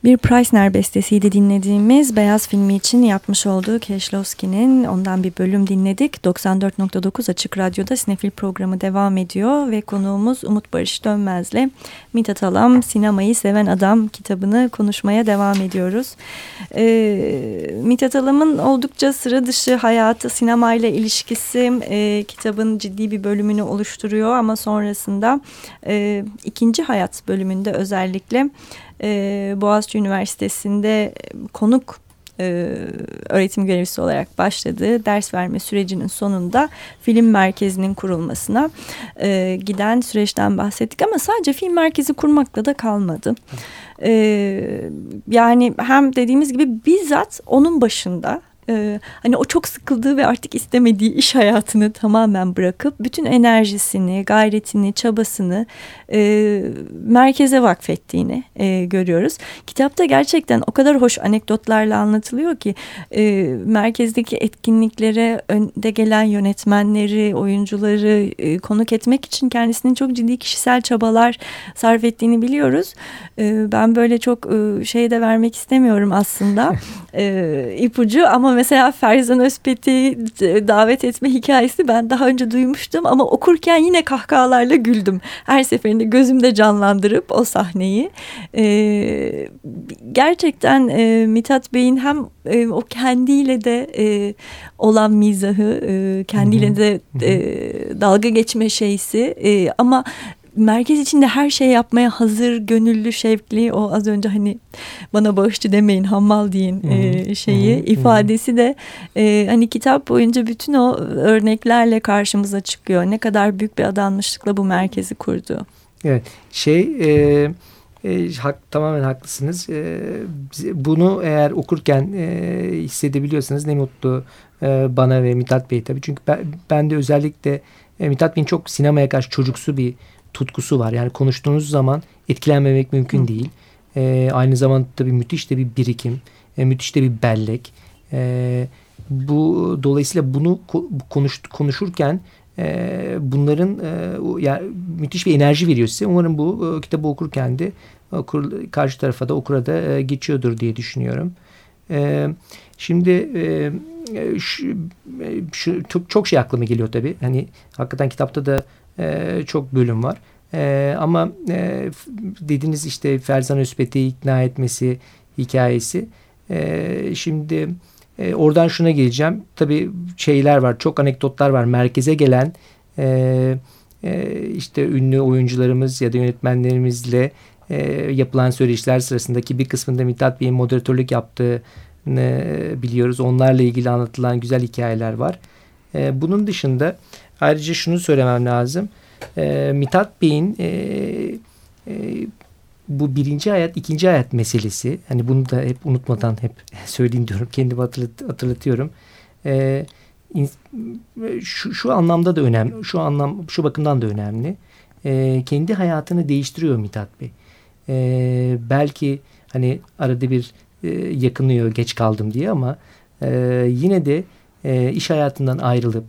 Bir Preisner bestesiydi dinlediğimiz Beyaz filmi için yapmış olduğu Keşlovski'nin ondan bir bölüm dinledik. 94.9 Açık Radyo'da Sinefil programı devam ediyor ve konuğumuz Umut Barış Dönmez'le Mithat Alam Sinemayı Seven Adam kitabını konuşmaya devam ediyoruz. Ee, Mithat Alam'ın oldukça sıra dışı hayatı, sinemayla ilişkisi e, kitabın ciddi bir bölümünü oluşturuyor ama sonrasında e, ikinci hayat bölümünde özellikle e, Boğaziçi Üniversitesi'nde konuk e, öğretim görevlisi olarak başladığı ders verme sürecinin sonunda film merkezinin kurulmasına e, giden süreçten bahsettik ama sadece film merkezi kurmakla da kalmadı. E, yani hem dediğimiz gibi bizzat onun başında e, hani o çok sıkıldığı ve artık istemediği iş hayatını tamamen bırakıp bütün enerjisini, gayretini, çabasını e, merkeze vakfettiğini e, görüyoruz. Kitapta gerçekten o kadar hoş anekdotlarla anlatılıyor ki e, merkezdeki etkinliklere önde gelen yönetmenleri, oyuncuları e, konuk etmek için kendisinin çok ciddi kişisel çabalar sarf ettiğini biliyoruz. E, ben böyle çok e, şey de vermek istemiyorum aslında *laughs* e, ipucu ama mesela Ferzan Özpet'i davet etme hikayesi ben daha önce duymuştum ama okurken yine kahkahalarla güldüm. Her seferinde gözümde canlandırıp o sahneyi. E, gerçekten e, Mithat Bey'in hem e, o kendiyle de e, olan mizahı, e, kendiyle de e, dalga geçme şeysi e, ama merkez içinde her şey yapmaya hazır, gönüllü, şevkli o az önce hani bana bağışçı demeyin, hammal deyin e, şeyi hı ifadesi de e, hani kitap boyunca bütün o örneklerle karşımıza çıkıyor. Ne kadar büyük bir adanmışlıkla bu merkezi kurdu. Evet, şey e, e, hak, tamamen haklısınız. E, bunu eğer okurken e, hissedebiliyorsanız ne mutlu e, bana ve Mithat Bey tabii. Çünkü ben, ben de özellikle e, Mithat Bey'in çok sinemaya karşı çocuksu bir tutkusu var. Yani konuştuğunuz zaman etkilenmemek mümkün Hı. değil. E, aynı zamanda tabii müthiş de bir birikim, e, müthiş de bir bellek. E, bu dolayısıyla bunu konuş, konuşurken e, bunların e, yani müthiş bir enerji veriyor size. Umarım bu e, kitabı okurken de okur, karşı tarafa da okura da e, geçiyordur diye düşünüyorum. E, şimdi e, şu, şu, çok, çok şey aklıma geliyor tabii. Hani hakikaten kitapta da e, çok bölüm var. E, ama e, dediğiniz işte Ferzan Özpet'i ikna etmesi hikayesi. E, şimdi e, oradan şuna geleceğim. Tabii şeyler var, çok anekdotlar var. Merkeze gelen e, e, işte ünlü oyuncularımız ya da yönetmenlerimizle e, yapılan söyleşiler sırasındaki bir kısmında Mithat Bey'in moderatörlük yaptığını biliyoruz. Onlarla ilgili anlatılan güzel hikayeler var. E, bunun dışında Ayrıca şunu söylemem lazım. E, Mithat Bey'in e, e, bu birinci hayat, ikinci hayat meselesi. Hani bunu da hep unutmadan hep *laughs* söyleyeyim diyorum. Kendimi hatırlat, hatırlatıyorum. E, şu, şu anlamda da önemli. Şu anlam, şu bakımdan da önemli. E, kendi hayatını değiştiriyor Mithat Bey. E, belki hani arada bir e, yakınıyor geç kaldım diye ama e, yine de e, iş hayatından ayrılıp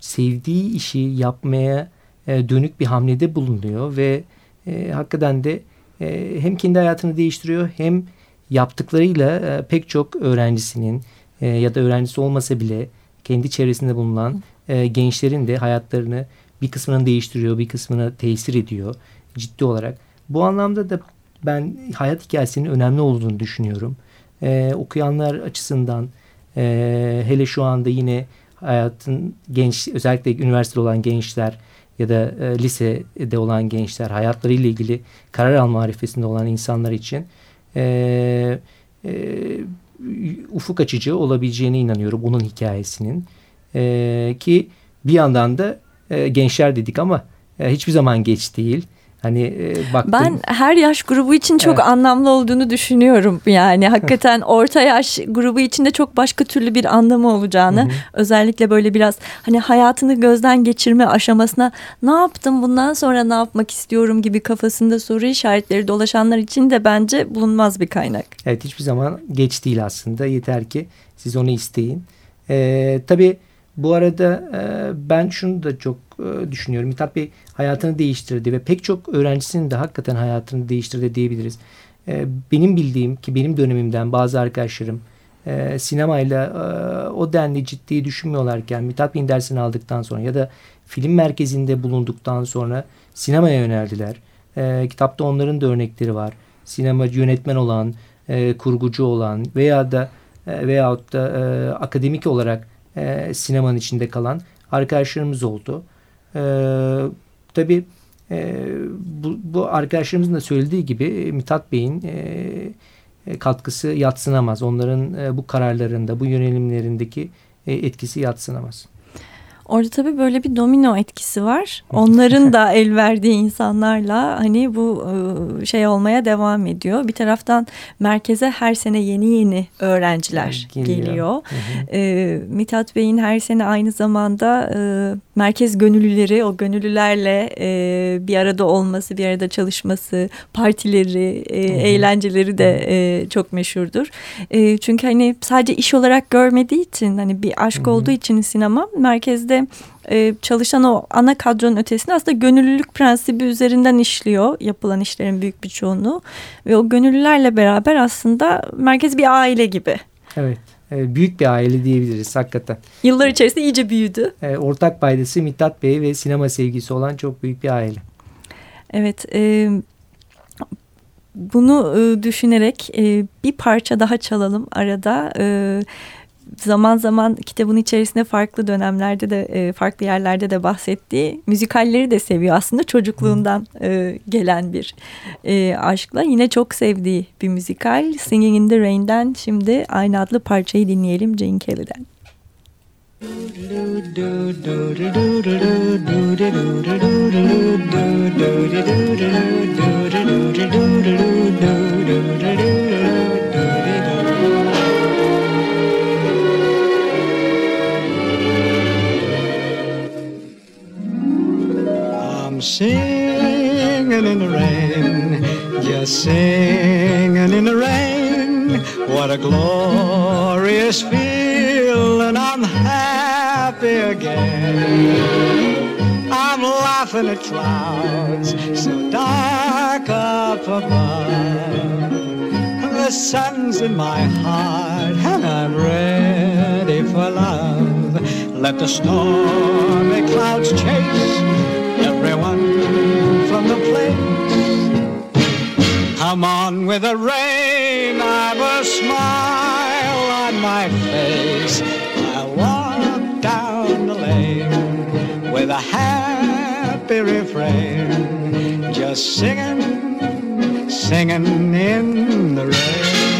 sevdiği işi yapmaya e, dönük bir hamlede bulunuyor ve e, hakikaten de e, hem kendi hayatını değiştiriyor hem yaptıklarıyla e, pek çok öğrencisinin e, ya da öğrencisi olmasa bile kendi çevresinde bulunan e, gençlerin de hayatlarını bir kısmını değiştiriyor, bir kısmını tesir ediyor ciddi olarak. Bu anlamda da ben hayat hikayesinin önemli olduğunu düşünüyorum. E, okuyanlar açısından e, hele şu anda yine hayatın genç özellikle üniversitede olan gençler ya da e, lisede olan gençler hayatlarıyla ilgili karar alma arifesinde olan insanlar için e, e, ufuk açıcı olabileceğine inanıyorum onun hikayesinin e, ki bir yandan da e, gençler dedik ama e, hiçbir zaman geç değil. Hani e, baktım. Ben her yaş grubu için çok evet. anlamlı olduğunu düşünüyorum. Yani hakikaten orta yaş grubu için de çok başka türlü bir anlamı olacağını. Hı hı. Özellikle böyle biraz hani hayatını gözden geçirme aşamasına ne yaptım bundan sonra ne yapmak istiyorum gibi kafasında soru işaretleri dolaşanlar için de bence bulunmaz bir kaynak. Evet hiçbir zaman geç değil aslında. Yeter ki siz onu isteyin. Ee, tabii bu arada e, ben şunu da çok e, düşünüyorum. Mithat Bey hayatını değiştirdi ve pek çok öğrencisinin de hakikaten hayatını değiştirdi diyebiliriz. e, benim bildiğim ki benim dönemimden bazı arkadaşlarım e, sinemayla o denli ciddi düşünmüyorlarken Mithat Bey'in dersini aldıktan sonra ya da film merkezinde bulunduktan sonra sinemaya yöneldiler. Kitapta onların da örnekleri var. Sinema yönetmen olan, kurgucu olan veya da e, veyahut da akademik olarak e, sinemanın içinde kalan arkadaşlarımız oldu. E, tabii e, bu, bu arkadaşlarımızın da söylediği gibi e, Mithat Bey'in e, e, katkısı yatsınamaz. Onların e, bu kararlarında, bu yönelimlerindeki e, etkisi yatsınamaz. Orada tabii böyle bir domino etkisi var. Onların *laughs* da el verdiği insanlarla hani bu e, şey olmaya devam ediyor. Bir taraftan merkeze her sene yeni yeni öğrenciler geliyor. geliyor. Hı hı. E, Mithat Bey'in her sene aynı zamanda e, merkez gönüllüleri, o gönüllülerle e, bir arada olması, bir arada çalışması, partileri, e, eğlenceleri de e, çok meşhurdur. E, çünkü hani sadece iş olarak görmediği için hani bir aşk hı hı. olduğu için sinema merkezde e, çalışan o ana kadronun ötesinde aslında gönüllülük prensibi üzerinden işliyor yapılan işlerin büyük bir çoğunluğu. Ve o gönüllülerle beraber aslında merkez bir aile gibi. Evet. Evet, büyük bir aile diyebiliriz hakikaten. Yıllar içerisinde iyice büyüdü. E, ortak paydası Mithat Bey ve sinema sevgisi olan çok büyük bir aile. Evet. E, bunu e, düşünerek e, bir parça daha çalalım arada. E, zaman zaman kitabın içerisinde farklı dönemlerde de e, farklı yerlerde de bahsettiği müzikalleri de seviyor. Aslında çocukluğundan e, gelen bir e, aşkla yine çok sevdiği bir müzikal. Singing in the Rain'den şimdi aynı adlı parçayı dinleyelim Jane Kelly'den. *laughs* singing in the rain, just singing in the rain. What a glorious feeling! I'm happy again. I'm laughing at clouds so dark up above. The sun's in my heart and I'm ready for love. Let the stormy clouds chase Come on with the rain, I've a smile on my face. I'll walk down the lane with a happy refrain, just singing, singing in the rain.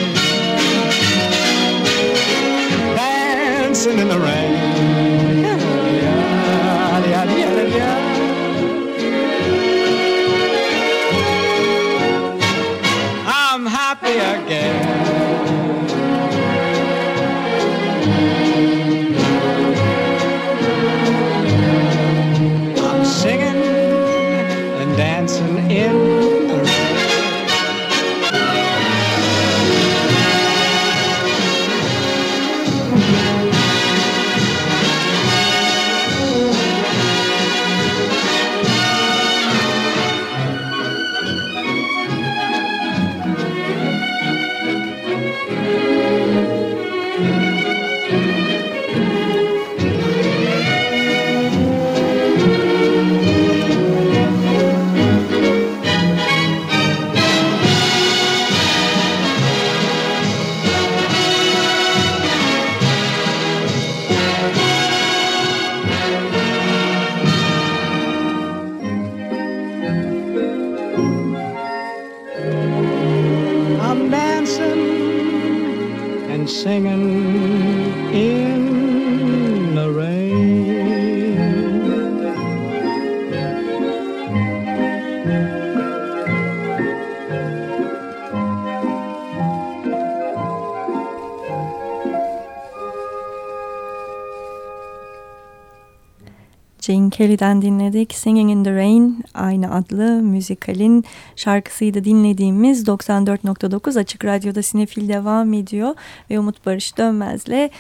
Kelly'den dinledik. Singing in the Rain aynı adlı müzikalin şarkısıydı dinlediğimiz 94.9 Açık Radyo'da Sinefil devam ediyor ve Umut Barış Dönmez'le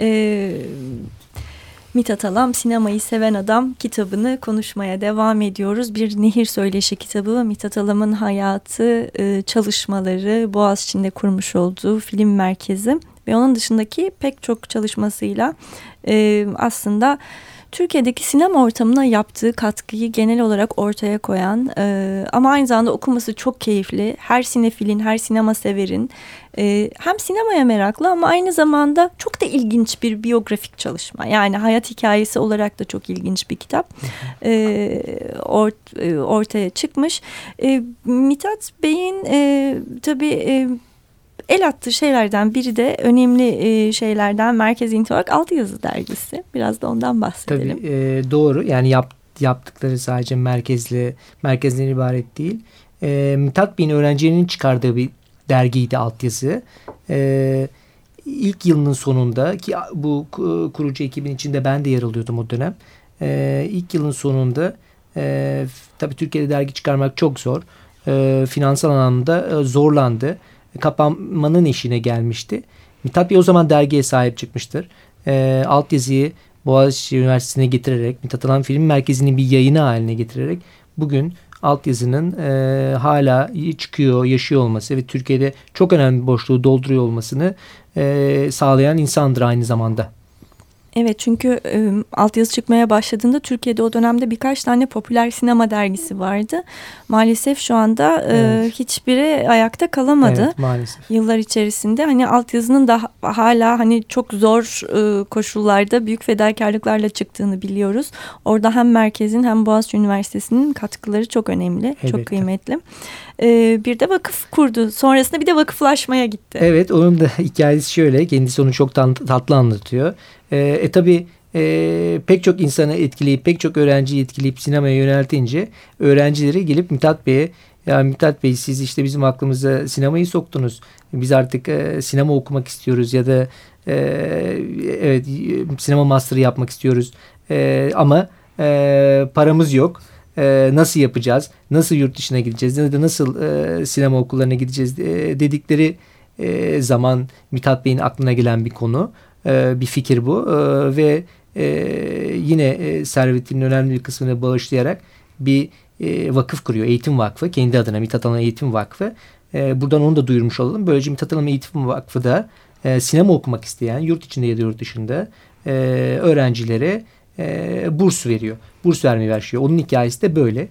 e, Mithat Alam Sinemayı Seven Adam kitabını konuşmaya devam ediyoruz. Bir nehir söyleşi kitabı Mithat Alam'ın hayatı, e, çalışmaları, Boğaziçi'nde kurmuş olduğu film merkezi ve onun dışındaki pek çok çalışmasıyla e, aslında Türkiye'deki sinema ortamına yaptığı katkıyı genel olarak ortaya koyan e, ama aynı zamanda okuması çok keyifli. Her sinefilin, her sinema severin e, hem sinemaya meraklı ama aynı zamanda çok da ilginç bir biyografik çalışma. Yani hayat hikayesi olarak da çok ilginç bir kitap e, ort, e, ortaya çıkmış. E, Mithat Bey'in e, tabii... E, el attığı şeylerden biri de önemli e, şeylerden Merkez İntibak Yazı dergisi. Biraz da ondan bahsedelim. Tabii e, doğru yani yap, yaptıkları sadece merkezli merkezden ibaret değil. E, Mithat Bey'in öğrencilerinin çıkardığı bir dergiydi altyazı. E, ilk yılının sonunda ki bu kurucu ekibin içinde ben de yer alıyordum o dönem. E, ilk yılın sonunda e, tabii Türkiye'de dergi çıkarmak çok zor. E, finansal anlamda e, zorlandı kapanmanın eşine gelmişti. Mithat Bey o zaman dergiye sahip çıkmıştır. E, altyazıyı Boğaziçi Üniversitesi'ne getirerek Mithat Alan Film Merkezi'nin bir yayını haline getirerek bugün altyazının e, hala çıkıyor, yaşıyor olması ve Türkiye'de çok önemli bir boşluğu dolduruyor olmasını e, sağlayan insandır aynı zamanda. Evet çünkü e, altyazı çıkmaya başladığında Türkiye'de o dönemde birkaç tane popüler sinema dergisi vardı. Maalesef şu anda e, evet. hiçbiri ayakta kalamadı. Evet, maalesef. Yıllar içerisinde hani altyazının da hala hani çok zor e, koşullarda büyük fedakarlıklarla çıktığını biliyoruz. Orada hem merkezin hem Boğaziçi Üniversitesi'nin katkıları çok önemli, Elbette. çok kıymetli. E, bir de vakıf kurdu. Sonrasında bir de vakıflaşmaya gitti. Evet onun da *laughs* hikayesi şöyle. Kendisi onu çok tatlı anlatıyor. E, e tabi e, pek çok insanı etkileyip pek çok öğrenciyi etkileyip sinemaya yöneltince öğrencileri gelip Mithat Bey'e ya Mithat Bey siz işte bizim aklımıza sinemayı soktunuz. Biz artık e, sinema okumak istiyoruz ya da e, evet sinema master'ı yapmak istiyoruz. E, ama e, paramız yok. E, nasıl yapacağız? Nasıl yurt dışına gideceğiz? Ya da nasıl e, sinema okullarına gideceğiz e, dedikleri e, zaman Mithat Bey'in aklına gelen bir konu. E, bir fikir bu. E, ve e, yine e, servetinin önemli bir kısmını bağışlayarak bir e, vakıf kuruyor. Eğitim Vakfı. Kendi adına Mithat Alan Eğitim Vakfı. E, buradan onu da duyurmuş olalım. Böylece Mithat Alan Eğitim Vakfı da e, sinema okumak isteyen yurt içinde ya da yurt dışında öğrencilere burs veriyor. Burs vermeyi başlıyor. Onun hikayesi de böyle.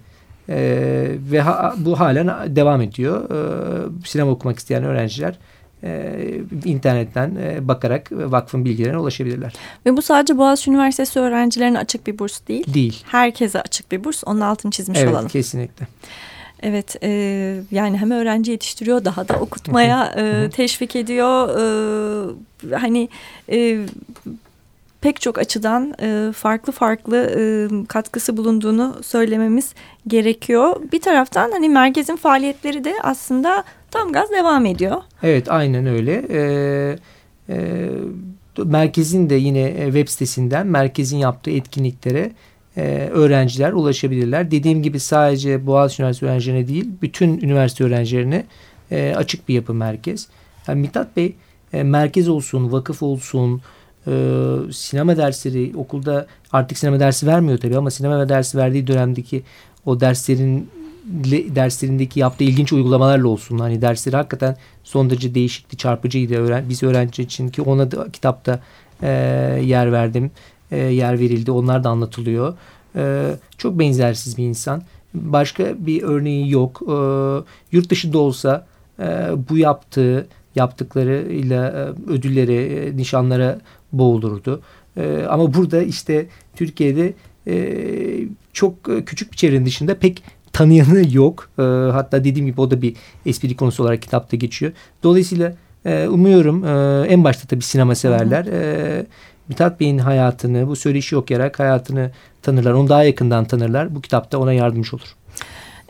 Ve bu halen devam ediyor. E, sinema okumak isteyen öğrenciler e, internetten e, bakarak vakfın bilgilerine ulaşabilirler. Ve bu sadece Boğaziçi Üniversitesi öğrencilerine açık bir burs değil. Değil. Herkese açık bir burs. Onun altını çizmiş evet, olalım. Evet kesinlikle. Evet e, yani hem öğrenci yetiştiriyor daha da okutmaya *laughs* e, teşvik ediyor. E, hani e, pek çok açıdan e, farklı farklı e, katkısı bulunduğunu söylememiz gerekiyor. Bir taraftan hani merkezin faaliyetleri de aslında tam gaz devam ediyor. Evet aynen öyle. Ee, e, merkezin de yine web sitesinden merkezin yaptığı etkinliklere e, öğrenciler ulaşabilirler. Dediğim gibi sadece Boğaziçi Üniversitesi öğrencilerine değil bütün üniversite öğrencilerine e, açık bir yapı merkez. Yani Mithat Bey e, merkez olsun, vakıf olsun, e, sinema dersleri okulda artık sinema dersi vermiyor tabii ama sinema dersi verdiği dönemdeki o derslerin derslerindeki yaptığı ilginç uygulamalarla olsun. Hani dersleri hakikaten son derece değişikti, çarpıcıydı. Öğren biz öğrenci için ki ona da kitapta e, yer verdim. E, yer verildi. Onlar da anlatılıyor. E, çok benzersiz bir insan. Başka bir örneği yok. E, yurt dışı da olsa e, bu yaptığı yaptıklarıyla e, ödüllere, e, nişanlara boğulurdu. E, ama burada işte Türkiye'de e, çok küçük bir çevrenin dışında pek tanıyanı yok. E, hatta dediğim gibi o da bir espri konusu olarak kitapta geçiyor. Dolayısıyla e, umuyorum e, en başta tabii sinema severler. E, Mithat Bey'in hayatını, bu söyleşi okuyarak hayatını tanırlar. Onu daha yakından tanırlar. Bu kitapta ona yardımcı olur.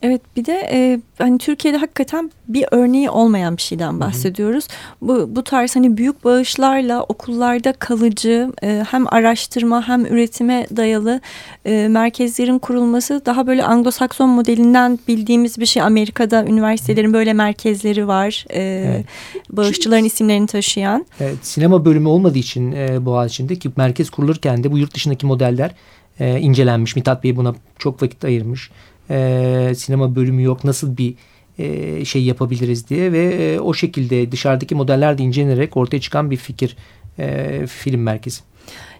Evet bir de e, hani Türkiye'de hakikaten bir örneği olmayan bir şeyden bahsediyoruz. Hı hı. Bu bu tarz hani büyük bağışlarla okullarda kalıcı e, hem araştırma hem üretime dayalı e, merkezlerin kurulması daha böyle Anglo-Sakson modelinden bildiğimiz bir şey. Amerika'da üniversitelerin böyle merkezleri var. E, evet. Bağışçıların isimlerini taşıyan. Evet, sinema bölümü olmadığı için e, Boğaziçi'nde ki merkez kurulurken de bu yurt dışındaki modeller e, incelenmiş. Mithat Bey buna çok vakit ayırmış e, sinema bölümü yok nasıl bir e, şey yapabiliriz diye ve e, o şekilde dışarıdaki modeller de incelenerek ortaya çıkan bir fikir e, film merkezi.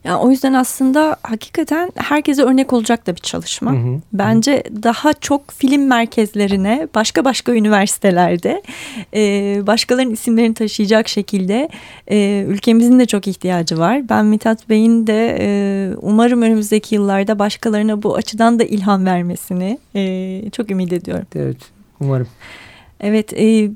Yani o yüzden aslında hakikaten herkese örnek olacak da bir çalışma. Hı hı. Bence hı. daha çok film merkezlerine başka başka üniversitelerde e, başkalarının isimlerini taşıyacak şekilde e, ülkemizin de çok ihtiyacı var. Ben Mithat Bey'in de e, umarım önümüzdeki yıllarda başkalarına bu açıdan da ilham vermesini e, çok ümit ediyorum. Evet umarım. Evet e,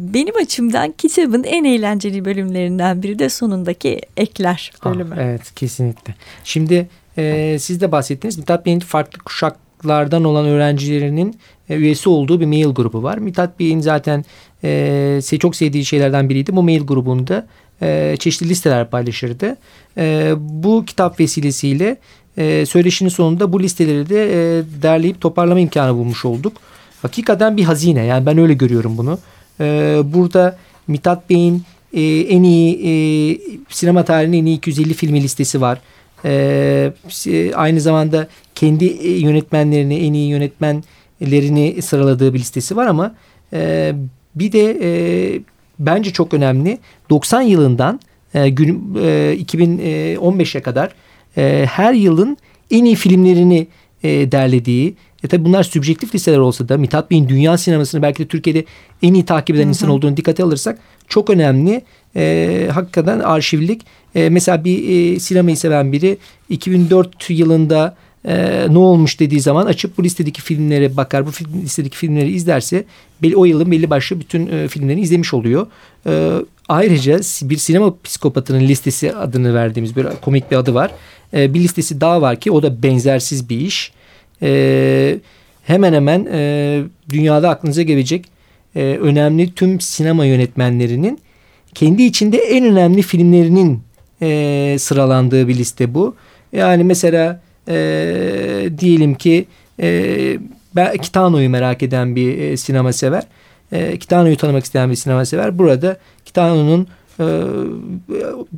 benim açımdan kitabın en eğlenceli bölümlerinden biri de sonundaki ekler ah, bölümü. Ah, evet kesinlikle. Şimdi e, siz de bahsettiniz. Mithat Bey'in farklı kuşaklardan olan öğrencilerinin e, üyesi olduğu bir mail grubu var. Mithat Bey'in zaten e, çok sevdiği şeylerden biriydi. Bu mail grubunda e, çeşitli listeler paylaşırdı. E, bu kitap vesilesiyle e, söyleşinin sonunda bu listeleri de e, derleyip toparlama imkanı bulmuş olduk. Hakikaten bir hazine. Yani ben öyle görüyorum bunu. Ee, burada Mithat Bey'in e, en iyi e, sinema tarihinin en iyi 250 filmi listesi var. Ee, aynı zamanda kendi e, yönetmenlerini, en iyi yönetmenlerini sıraladığı bir listesi var ama e, bir de e, bence çok önemli 90 yılından e, gün, e, 2015'e kadar e, her yılın en iyi filmlerini e, derlediği e tabi bunlar sübjektif listeler olsa da Mithat Bey'in dünya sinemasını belki de Türkiye'de en iyi takip eden hı hı. insan olduğunu dikkate alırsak çok önemli. E, hakikaten arşivlik. E, mesela bir e, sinemayı seven biri 2004 yılında e, ne olmuş dediği zaman açıp bu listedeki filmlere bakar. Bu film, listedeki filmleri izlerse belli, o yılın belli başlı bütün e, filmlerini izlemiş oluyor. E, ayrıca bir sinema psikopatının listesi adını verdiğimiz bir komik bir adı var. E, bir listesi daha var ki o da benzersiz bir iş e, hemen hemen e, dünyada aklınıza gelecek e, önemli tüm sinema yönetmenlerinin kendi içinde en önemli filmlerinin e, sıralandığı bir liste bu. Yani mesela e, diyelim ki e, Kitano'yu merak eden bir e, sinema sever. E, Kitano'yu tanımak isteyen bir sinema sever. Burada Kitano'nun e,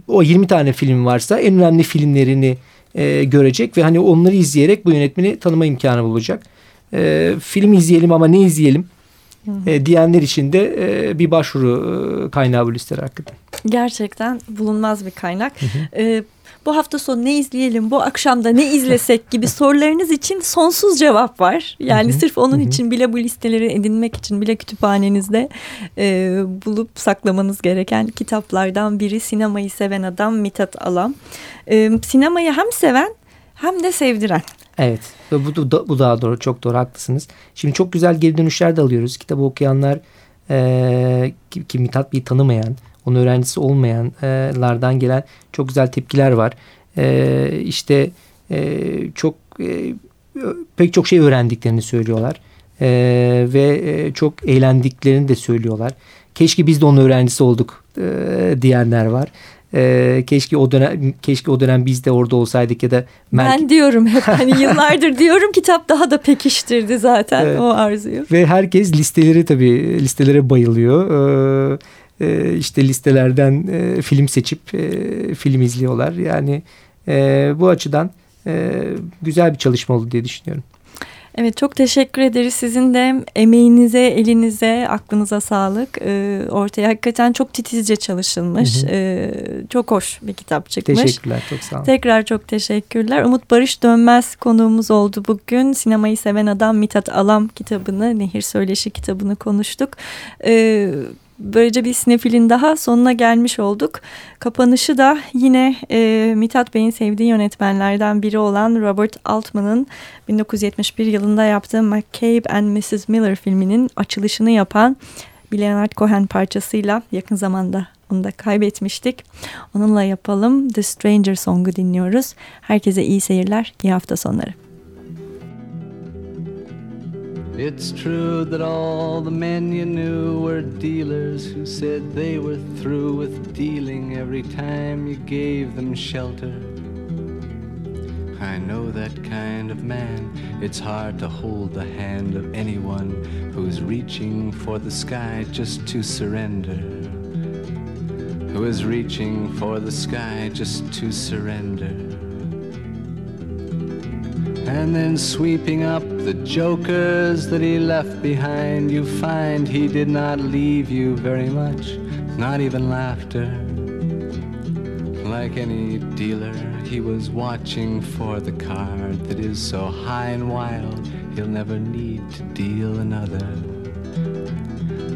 o 20 tane film varsa en önemli filmlerini e, görecek ve hani onları izleyerek bu yönetmeni tanıma imkanı bulacak. E, film izleyelim ama ne izleyelim e, diyenler için de e, bir başvuru e, kaynağı bu listeler hakikaten. Gerçekten bulunmaz bir kaynak. Hı hı. E, bu hafta sonu ne izleyelim, bu akşam da ne izlesek gibi *laughs* sorularınız için sonsuz cevap var. Yani sırf onun için bile bu listeleri edinmek için bile kütüphanenizde e, bulup saklamanız gereken kitaplardan biri Sinemayı Seven Adam Mithat Alam. E, sinemayı hem seven hem de sevdiren. Evet bu, bu, bu daha doğru çok doğru haklısınız. Şimdi çok güzel geri dönüşler de alıyoruz. Kitabı okuyanlar e, ki, ki Mithat Bey'i tanımayan onun öğrencisi olmayanlardan gelen çok güzel tepkiler var. E, işte e, çok e, pek çok şey öğrendiklerini söylüyorlar. E, ve e, çok eğlendiklerini de söylüyorlar. Keşke biz de onun öğrencisi olduk e, diyenler var. E, keşke o dönem keşke o dönem biz de orada olsaydık ya da ben diyorum hep *laughs* hani yıllardır diyorum kitap daha da pekiştirdi zaten evet. o arzuyu. Ve herkes listeleri tabii listelere bayılıyor. Ee, e, işte listelerden e, film seçip e, film izliyorlar. Yani e, bu açıdan e, güzel bir çalışma oldu diye düşünüyorum. Evet çok teşekkür ederiz. Sizin de emeğinize, elinize, aklınıza sağlık. Ee, ortaya hakikaten çok titizce çalışılmış. Hı hı. Ee, çok hoş bir kitap çıkmış. Teşekkürler, çok sağ olun. Tekrar çok teşekkürler. Umut Barış Dönmez konuğumuz oldu bugün. Sinemayı seven adam Mithat Alam kitabını, Nehir Söyleşi kitabını konuştuk. Ee, Böylece bir sinefilin daha sonuna gelmiş olduk. Kapanışı da yine e, Mithat Bey'in sevdiği yönetmenlerden biri olan Robert Altman'ın 1971 yılında yaptığı McCabe and Mrs. Miller filminin açılışını yapan bir Leonard Cohen parçasıyla yakın zamanda onu da kaybetmiştik. Onunla yapalım The Stranger Song'u dinliyoruz. Herkese iyi seyirler, iyi hafta sonları. It's true that all the men you knew were dealers who said they were through with dealing every time you gave them shelter. I know that kind of man. It's hard to hold the hand of anyone who's reaching for the sky just to surrender. Who is reaching for the sky just to surrender and then sweeping up the jokers that he left behind, you find he did not leave you very much, not even laughter. Like any dealer, he was watching for the card that is so high and wild, he'll never need to deal another.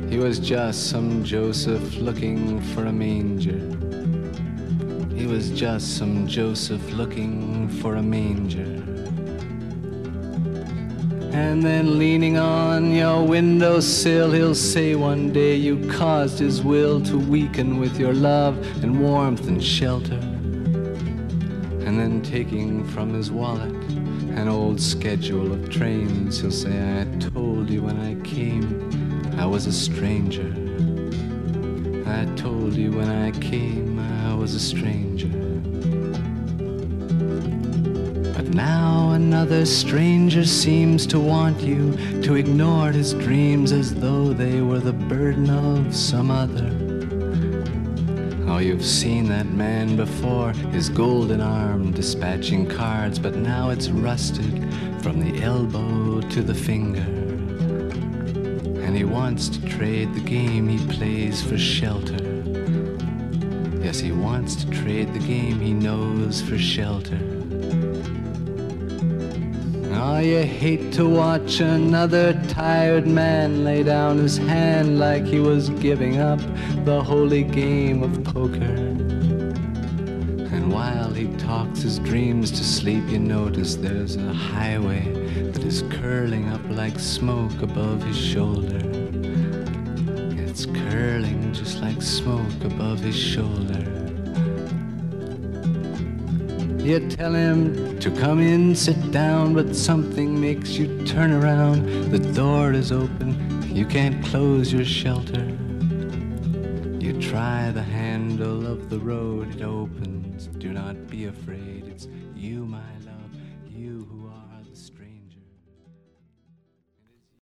He was just some Joseph looking for a manger. He was just some Joseph looking for a manger. And then leaning on your windowsill, he'll say one day you caused his will to weaken with your love and warmth and shelter. And then taking from his wallet an old schedule of trains, he'll say, I told you when I came I was a stranger. I told you when I came I was a stranger. Now another stranger seems to want you to ignore his dreams as though they were the burden of some other. Oh, you've seen that man before, his golden arm dispatching cards, but now it's rusted from the elbow to the finger. And he wants to trade the game he plays for shelter. Yes, he wants to trade the game he knows for shelter. Oh, you hate to watch another tired man lay down his hand like he was giving up the holy game of poker. And while he talks his dreams to sleep, you notice there's a highway that is curling up like smoke above his shoulder. It's curling just like smoke above his shoulder. You tell him to come in, sit down, but something makes you turn around. The door is open, you can't close your shelter. You try the handle of the road, it opens. Do not be afraid, it's you, my